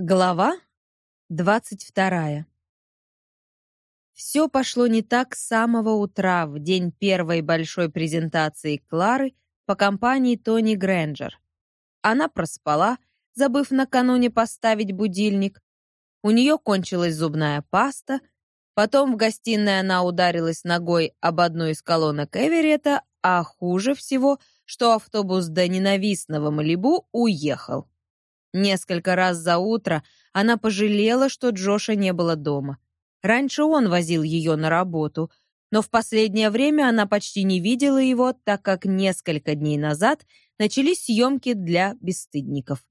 Глава двадцать вторая. Все пошло не так с самого утра, в день первой большой презентации Клары по компании Тони Грэнджер. Она проспала, забыв накануне поставить будильник. У нее кончилась зубная паста, потом в гостиной она ударилась ногой об одну из колонок Эверетта, а хуже всего, что автобус до ненавистного Малибу уехал. Несколько раз за утро она пожалела, что Джоша не было дома. Раньше он возил ее на работу, но в последнее время она почти не видела его, так как несколько дней назад начались съемки для бесстыдников.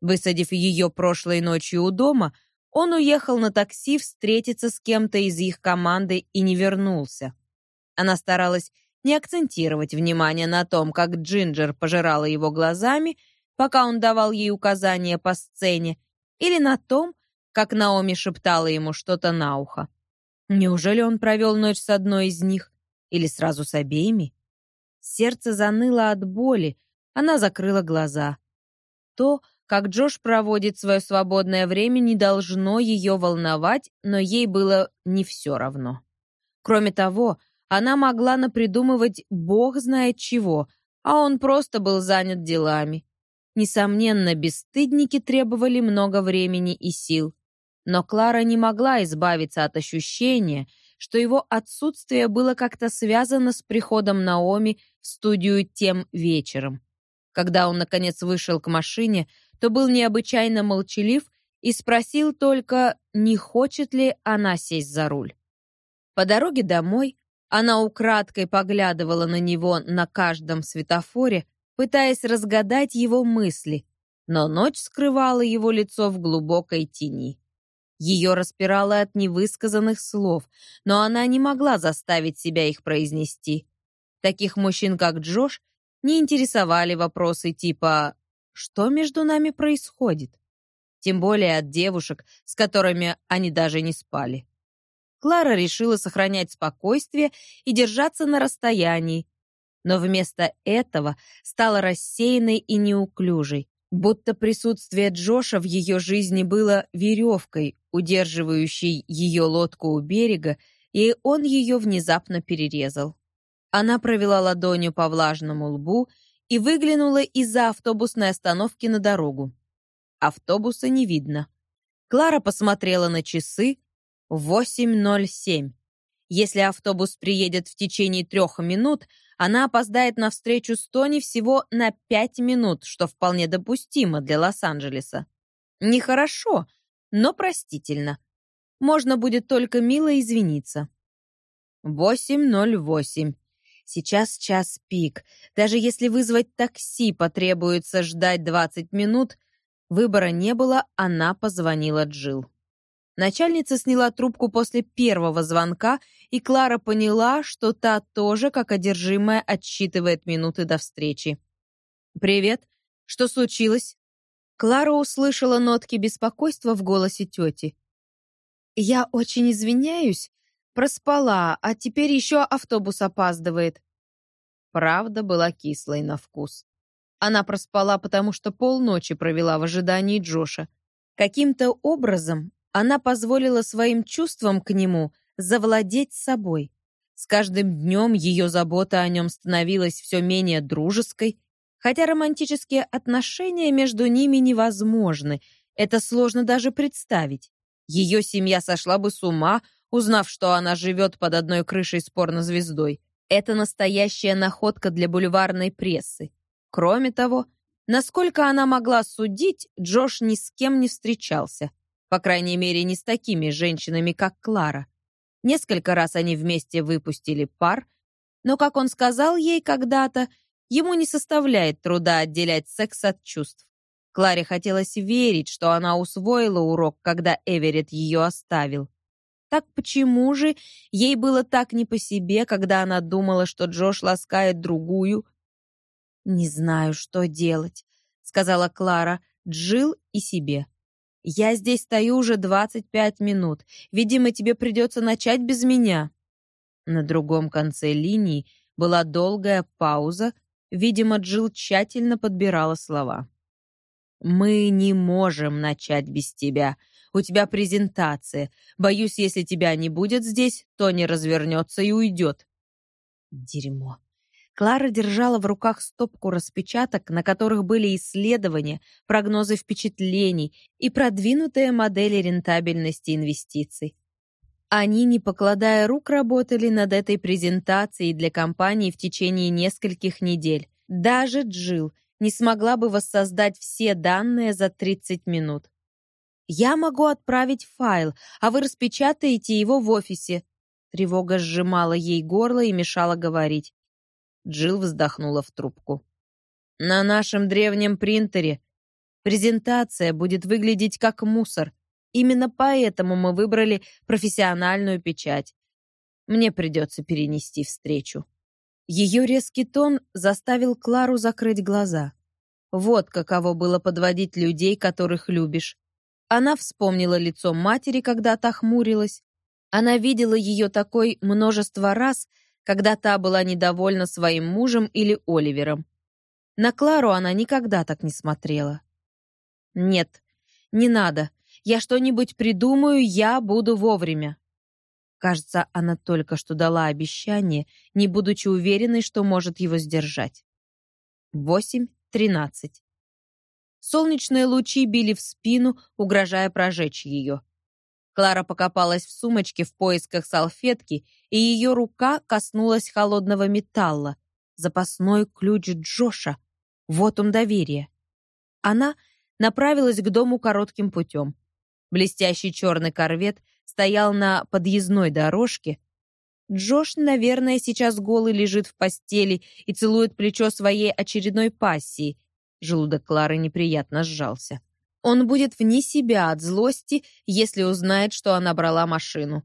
Высадив ее прошлой ночью у дома, он уехал на такси встретиться с кем-то из их команды и не вернулся. Она старалась не акцентировать внимание на том, как Джинджер пожирала его глазами, пока он давал ей указания по сцене, или на том, как Наоми шептала ему что-то на ухо. Неужели он провел ночь с одной из них? Или сразу с обеими? Сердце заныло от боли, она закрыла глаза. То, как Джош проводит свое свободное время, не должно ее волновать, но ей было не все равно. Кроме того, она могла напридумывать бог знает чего, а он просто был занят делами. Несомненно, бесстыдники требовали много времени и сил. Но Клара не могла избавиться от ощущения, что его отсутствие было как-то связано с приходом Наоми в студию тем вечером. Когда он, наконец, вышел к машине, то был необычайно молчалив и спросил только, не хочет ли она сесть за руль. По дороге домой она украдкой поглядывала на него на каждом светофоре, пытаясь разгадать его мысли, но ночь скрывала его лицо в глубокой тени. Ее распирало от невысказанных слов, но она не могла заставить себя их произнести. Таких мужчин, как Джош, не интересовали вопросы типа «Что между нами происходит?» Тем более от девушек, с которыми они даже не спали. Клара решила сохранять спокойствие и держаться на расстоянии, но вместо этого стала рассеянной и неуклюжей, будто присутствие Джоша в ее жизни было веревкой, удерживающей ее лодку у берега, и он ее внезапно перерезал. Она провела ладонью по влажному лбу и выглянула из-за автобусной остановки на дорогу. Автобуса не видно. Клара посмотрела на часы. 8.07. Если автобус приедет в течение трех минут, она опоздает на встречу с Тони всего на пять минут, что вполне допустимо для Лос-Анджелеса. Нехорошо, но простительно. Можно будет только мило извиниться. 8.08. Сейчас час пик. Даже если вызвать такси потребуется ждать 20 минут, выбора не было, она позвонила Джил. Начальница сняла трубку после первого звонка, и Клара поняла, что та тоже, как одержимая, отсчитывает минуты до встречи. «Привет. Что случилось?» Клара услышала нотки беспокойства в голосе тети. «Я очень извиняюсь. Проспала, а теперь еще автобус опаздывает». Правда была кислой на вкус. Она проспала, потому что полночи провела в ожидании Джоша. Каким-то образом она позволила своим чувствам к нему завладеть собой. С каждым днем ее забота о нем становилась все менее дружеской, хотя романтические отношения между ними невозможны, это сложно даже представить. Ее семья сошла бы с ума, узнав, что она живет под одной крышей с порнозвездой. Это настоящая находка для бульварной прессы. Кроме того, насколько она могла судить, Джош ни с кем не встречался – по крайней мере, не с такими женщинами, как Клара. Несколько раз они вместе выпустили пар, но, как он сказал ей когда-то, ему не составляет труда отделять секс от чувств. Кларе хотелось верить, что она усвоила урок, когда Эверетт ее оставил. Так почему же ей было так не по себе, когда она думала, что Джош ласкает другую? «Не знаю, что делать», — сказала Клара, Джил и себе. Я здесь стою уже 25 минут. Видимо, тебе придется начать без меня». На другом конце линии была долгая пауза. Видимо, Джилл тщательно подбирала слова. Мы не можем начать без тебя. У тебя презентация. Боюсь, если тебя не будет здесь, то не развернется и уйдет. Дерьмо. Клара держала в руках стопку распечаток, на которых были исследования, прогнозы впечатлений и продвинутые модели рентабельности инвестиций. Они, не покладая рук, работали над этой презентацией для компании в течение нескольких недель. Даже Джилл не смогла бы воссоздать все данные за 30 минут. «Я могу отправить файл, а вы распечатаете его в офисе». Тревога сжимала ей горло и мешала говорить. Джилл вздохнула в трубку. «На нашем древнем принтере презентация будет выглядеть как мусор. Именно поэтому мы выбрали профессиональную печать. Мне придется перенести встречу». Ее резкий тон заставил Клару закрыть глаза. Вот каково было подводить людей, которых любишь. Она вспомнила лицо матери, когда та хмурилась. Она видела ее такой множество раз, когда та была недовольна своим мужем или Оливером. На Клару она никогда так не смотрела. «Нет, не надо. Я что-нибудь придумаю, я буду вовремя». Кажется, она только что дала обещание, не будучи уверенной, что может его сдержать. Восемь тринадцать. Солнечные лучи били в спину, угрожая прожечь ее. Клара покопалась в сумочке в поисках салфетки, и ее рука коснулась холодного металла. Запасной ключ Джоша. Вот он доверие. Она направилась к дому коротким путем. Блестящий черный корвет стоял на подъездной дорожке. Джош, наверное, сейчас голый лежит в постели и целует плечо своей очередной пассии. Желудок Клары неприятно сжался. Он будет вне себя от злости, если узнает, что она брала машину.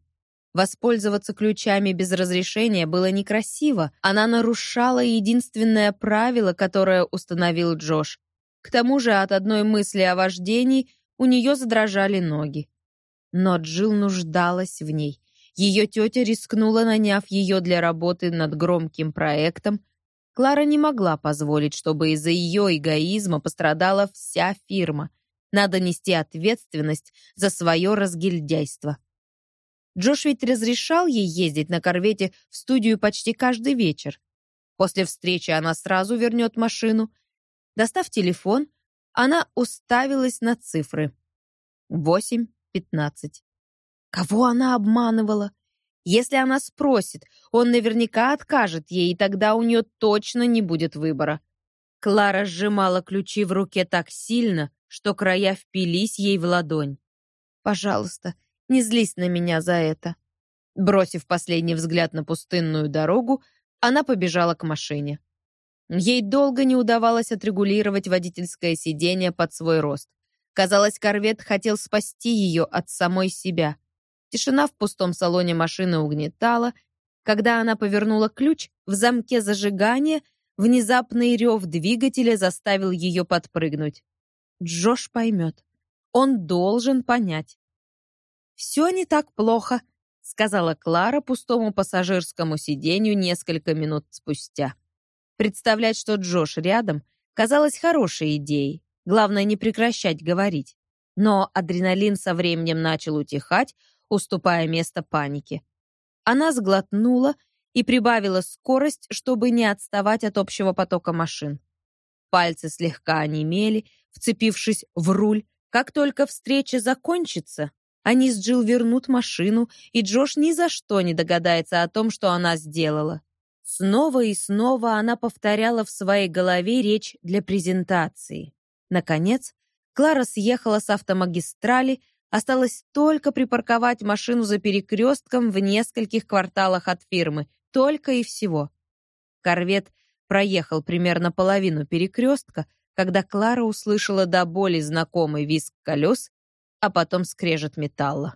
Воспользоваться ключами без разрешения было некрасиво. Она нарушала единственное правило, которое установил Джош. К тому же от одной мысли о вождении у нее задрожали ноги. Но Джилл нуждалась в ней. Ее тетя рискнула, наняв ее для работы над громким проектом. Клара не могла позволить, чтобы из-за ее эгоизма пострадала вся фирма. Надо нести ответственность за свое разгильдяйство. Джош ведь разрешал ей ездить на корвете в студию почти каждый вечер. После встречи она сразу вернет машину. Достав телефон, она уставилась на цифры. Восемь пятнадцать. Кого она обманывала? Если она спросит, он наверняка откажет ей, и тогда у нее точно не будет выбора. Клара сжимала ключи в руке так сильно, что края впились ей в ладонь. «Пожалуйста, не злись на меня за это». Бросив последний взгляд на пустынную дорогу, она побежала к машине. Ей долго не удавалось отрегулировать водительское сиденье под свой рост. Казалось, корвет хотел спасти ее от самой себя. Тишина в пустом салоне машины угнетала. Когда она повернула ключ, в замке зажигания внезапный рев двигателя заставил ее подпрыгнуть. Джош поймет. Он должен понять. «Все не так плохо», — сказала Клара пустому пассажирскому сиденью несколько минут спустя. Представлять, что Джош рядом, казалось хорошей идеей. Главное, не прекращать говорить. Но адреналин со временем начал утихать, уступая место панике. Она сглотнула и прибавила скорость, чтобы не отставать от общего потока машин. Пальцы слегка онемели, вцепившись в руль. Как только встреча закончится, они с Джилл вернут машину, и Джош ни за что не догадается о том, что она сделала. Снова и снова она повторяла в своей голове речь для презентации. Наконец, Клара съехала с автомагистрали, осталось только припарковать машину за перекрестком в нескольких кварталах от фирмы, только и всего. Корвет проехал примерно половину перекрестка, когда Клара услышала до боли знакомый визг колес, а потом скрежет металла.